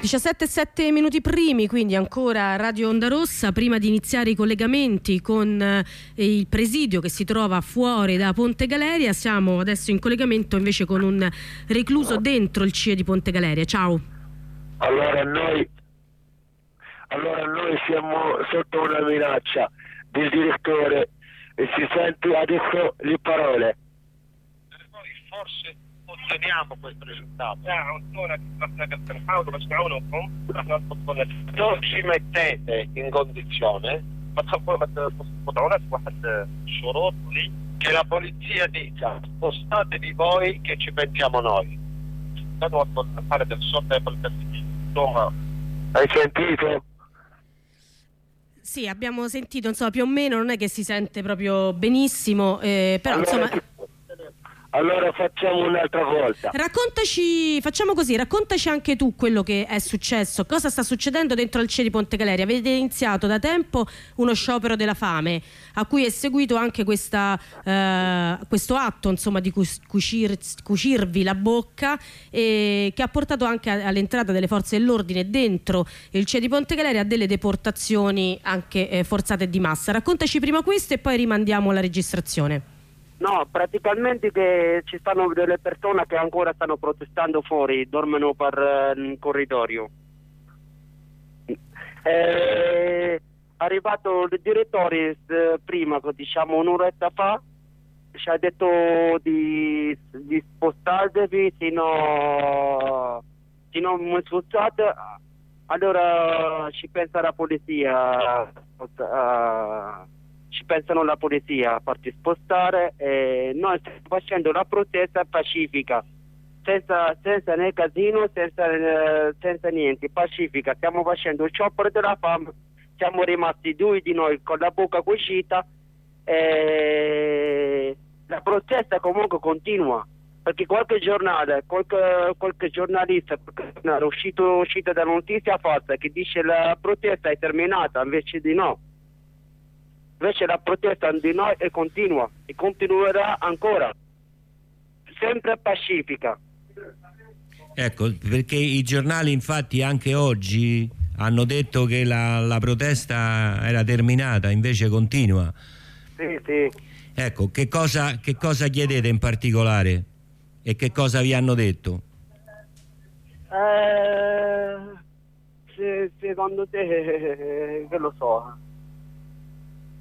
17 e 7 minuti primi, quindi ancora Radio Onda Rossa, prima di iniziare i collegamenti con eh, il presidio che si trova fuori da Ponte Galeria, siamo adesso in collegamento invece con un recluso dentro il CIE di Ponte Galeria. Ciao. Allora noi, allora noi siamo sotto una minaccia del direttore e si sente adesso le parole. Noi forse otteniamo questo risultato. Non ci mettete in condizione che la polizia dica spostatevi voi che ci pensiamo noi. Hai sentito? Sì, abbiamo sentito, insomma, più o meno non è che si sente proprio benissimo, eh, però allora, insomma... Allora facciamo un'altra volta. Raccontaci, facciamo così, raccontaci anche tu quello che è successo, cosa sta succedendo dentro il CIE di Ponte Galeria. Avete iniziato da tempo uno sciopero della fame, a cui è seguito anche questa, eh, questo atto insomma, di cucir, cucirvi la bocca, e che ha portato anche all'entrata delle forze dell'ordine dentro il CIE di Ponte Galeria a delle deportazioni anche eh, forzate di massa. Raccontaci prima questo e poi rimandiamo la registrazione. No, praticamente che ci stanno delle persone che ancora stanno protestando fuori, dormono per uh, il corridoio. È arrivato il direttore eh, prima, diciamo un'oretta fa, ci ha detto di, di spostarvi fino, fino a spostate, allora ci pensa la polizia. Uh, ci pensano la polizia a farti spostare e noi stiamo facendo la protesta pacifica senza, senza né casino senza, eh, senza niente pacifica. Stiamo facendo il sciopero della fame siamo rimasti due di noi con la bocca cucita e la protesta comunque continua perché qualche giornale, qualche, qualche giornalista è uscito, uscito da notizia falsa che dice la protesta è terminata invece di no Invece la protesta di noi è continua e continuerà ancora, sempre pacifica. Ecco, perché i giornali infatti anche oggi hanno detto che la, la protesta era terminata, invece continua. Sì, sì. Ecco, che cosa, che cosa chiedete in particolare e che cosa vi hanno detto? Eh, se, secondo te, eh, che lo so,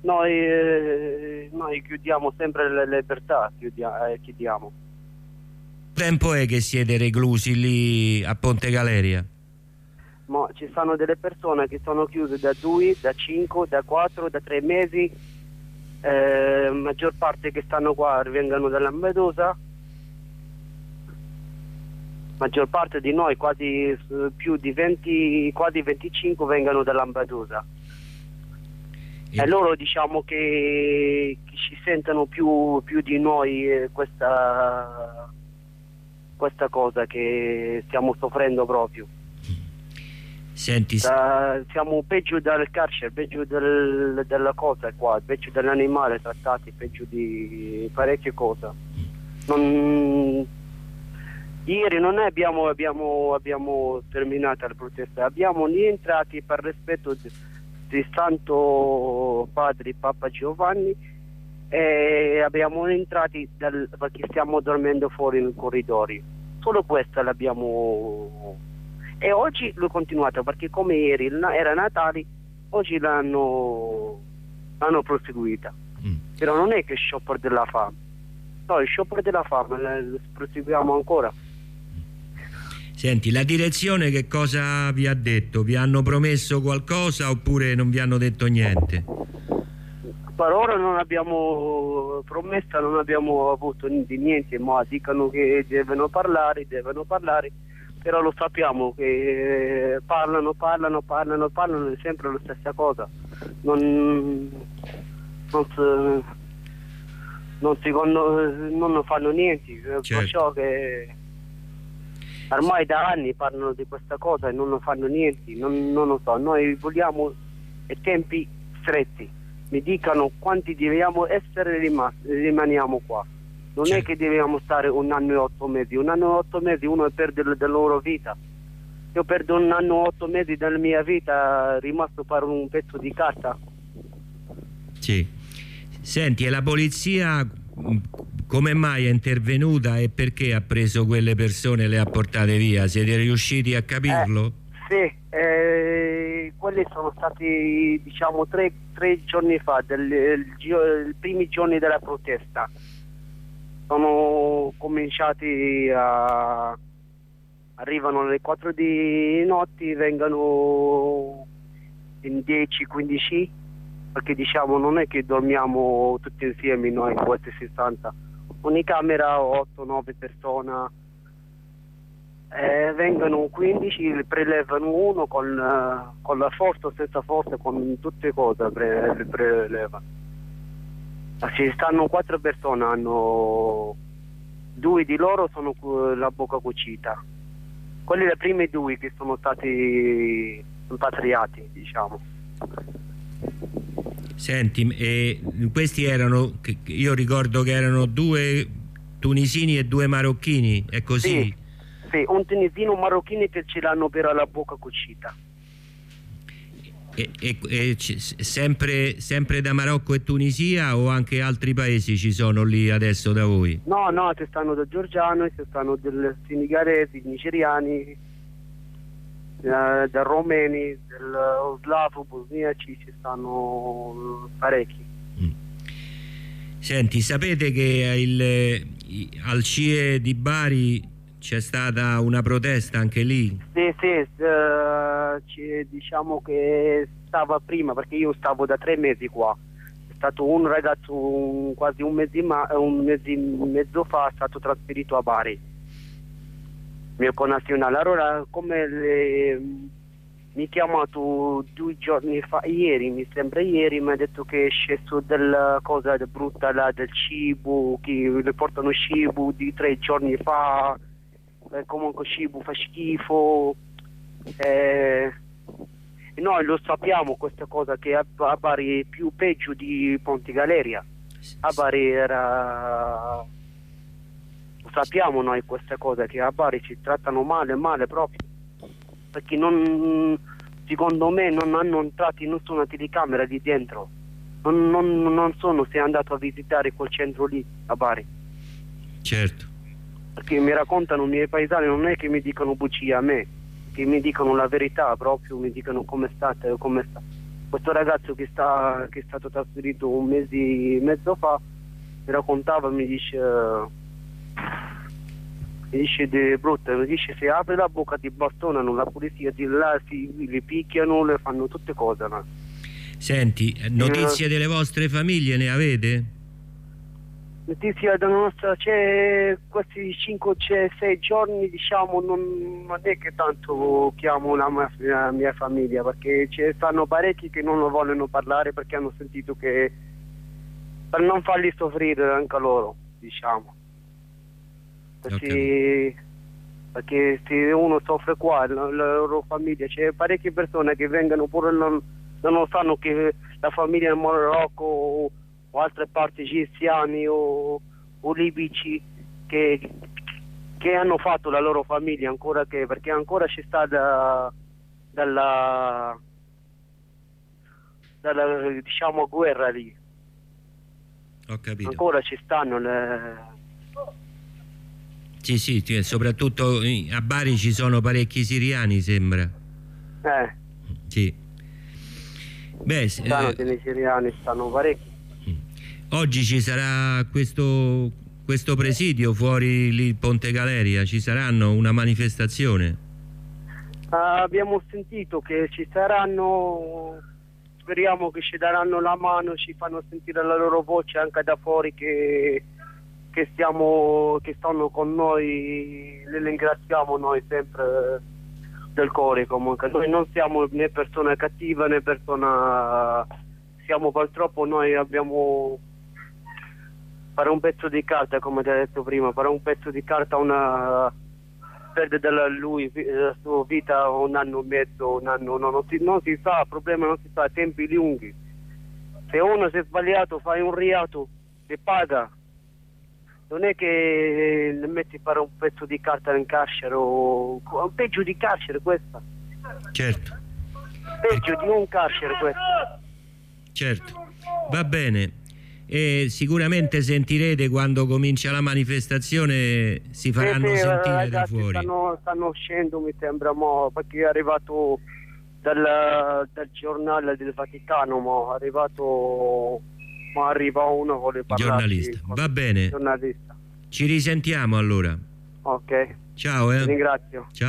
noi, eh, noi chiudiamo sempre le libertà, chiudiamo, eh, chiudiamo. tempo è che siete reclusi lì a Ponte Galeria? Ma ci sono delle persone che sono chiuse da due, da cinque, da quattro, da tre mesi. Eh, maggior parte che stanno qua vengono da Lampedusa. Maggior parte di noi, quasi eh, più di 20, quasi 25, vengono da Lampedusa. E, loro diciamo che, ci sentono più, più di noi eh, questa, questa cosa che stiamo soffrendo proprio. Senti, da, siamo peggio dal carcere, peggio del, della cosa qua, peggio dell'animale trattati, peggio di parecchie cose. Non, ieri non abbiamo, abbiamo, abbiamo terminato la protesta, abbiamo rientrati per rispetto di, di Santo Padre Papa Giovanni e abbiamo entrati dal, perché stiamo dormendo fuori nel corridoio. Solo questa l'abbiamo e oggi l'ho continuato perché come ieri era Natale, oggi l'hanno, l'hanno proseguita. Mm. Però non è che sciopero della fame. No, il sciopero della fame lo proseguiamo ancora. Senti, la direzione che cosa vi ha detto? Vi hanno promesso qualcosa oppure non vi hanno detto niente? Per ora non abbiamo promessa, non abbiamo avuto niente, ma dicono che devono parlare, devono parlare, però lo sappiamo che parlano, parlano, parlano, parlano, è sempre la stessa cosa. Non, non, non, non fanno niente, certo. perciò che ormai da anni parlano di questa cosa e non fanno niente, non, non lo so, noi vogliamo tempi stretti, mi dicano quanti dobbiamo essere rimasti, rimaniamo qua. Non certo. è che dobbiamo stare un anno e otto mesi, un anno e otto mesi uno perde la loro vita. Io perdo un anno, otto mesi della mia vita, rimasto per un pezzo di carta. Sì. Senti, e la polizia come mai è intervenuta e perché ha preso quelle persone e le ha portate via? Siete riusciti a capirlo? Sì, eh, quelli sono stati diciamo tre, tre giorni fa, i primi giorni della protesta. Sono cominciati a... arrivano alle 4 di notte, vengono in 10-15 perché diciamo non è che dormiamo tutti insieme noi in queste 60 ogni camera 8-9 persone eh, vengono 15 li prelevano uno con, eh, con la forza o senza forza con tutte le cose pre, le prelevano. Ci stanno quattro persone hanno due di loro sono la bocca cucita. Quelli le prime due che sono stati impatriati diciamo Senti, e questi erano, io ricordo che erano due tunisini e due marocchini, è così? Sì, sì, un tunisino un marocchino che ce l'hanno per la bocca cucita. E, e- e sempre, sempre da Marocco e Tunisia o anche altri paesi ci sono lì adesso da voi? No, no, ci stanno da Giorgiano, ci stanno del senegalesi, nigeriani, eh, da romeni, del slavo, bosniaci, ci stanno parecchi. Senti, sapete che il- al CIE di Bari c'è stata una protesta anche lì? Sì, sì, eh, ci- diciamo che stava prima perché io stavo da tre mesi qua. È stato un ragazzo un- quasi un mese, ma, un mese e mezzo fa è stato trasferito a Bari, mio connazionale. Allora come le- mi ha chiamato due giorni fa, ieri mi sembra ieri, mi ha detto che è sceso della cosa brutta là del cibo, che le portano cibo di tre giorni fa eh, comunque cibo fa schifo eh, noi lo sappiamo questa cosa che a, a Bari è più peggio di Ponte Galeria a Bari era sappiamo noi questa cosa che a Bari ci trattano male male proprio. Perché non secondo me non hanno entrato in nessuna telecamera lì dentro. Non, non, non sono se è andato a visitare quel centro lì a Bari Certo. perché mi raccontano i miei paesani non è che mi dicono bugie a me che mi dicono la verità proprio mi dicono come state come sta. Questo ragazzo che, sta, che è stato trasferito un mese e mezzo fa mi raccontava mi dice mi dice di brutta mi dice se apre la bocca ti bastonano la polizia di là si, li picchiano le fanno tutte cose no? Senti, eh, notizie delle vostre famiglie ne avete? Notizia della nostra c'è questi 5-6 giorni diciamo non, non è che tanto chiamo la mia, la mia famiglia perché ci stanno parecchi che non lo vogliono parlare perché hanno sentito che per non farli soffrire anche loro diciamo perché, perché se uno soffre qua la, la loro famiglia c'è parecchie persone che vengono pure non, non lo sanno che la famiglia in Marocco o, o altre parti egiziani o, o libici che, che hanno fatto la loro famiglia ancora che perché ancora ci sta da, dalla, dalla diciamo guerra lì Ho capito. ancora ci stanno le, Sì, sì, sì, soprattutto a Bari ci sono parecchi siriani, sembra. eh, Sì. Beh, stanno eh, dei nigeriani stanno parecchi oggi ci sarà questo, questo presidio fuori lì Ponte Galeria, ci saranno una manifestazione. Ah, abbiamo sentito che ci saranno, speriamo che ci daranno la mano, ci fanno sentire la loro voce anche da fuori che, che, stiamo, che stanno con noi, le ringraziamo noi sempre del cuore comunque. Noi non siamo né persone cattive né persona... Siamo purtroppo noi abbiamo fare un pezzo di carta come ti ho detto prima, fare un pezzo di carta una perde dalla lui vi- la sua vita un anno e mezzo, un anno, no, non, si, non si sa, il problema non si sa, tempi lunghi. Se uno si è sbagliato, fai un reato, si paga. Non è che le metti fare un pezzo di carta in carcere o o peggio di carcere questa. Certo, Peggio di un carcere questa. certo. Va bene. E sicuramente sentirete quando comincia la manifestazione si faranno Sì, sì, sentire da ragazzi fuori. Stanno, stanno uscendo, mi sembra, mo, perché è arrivato dal, dal giornale del Vaticano, mo, è arrivato, ma arriva uno vuole parlare. Giornalista. Va bene. Giornalista. Ci risentiamo allora. Ok, Ciao, eh. ringrazio. Ciao.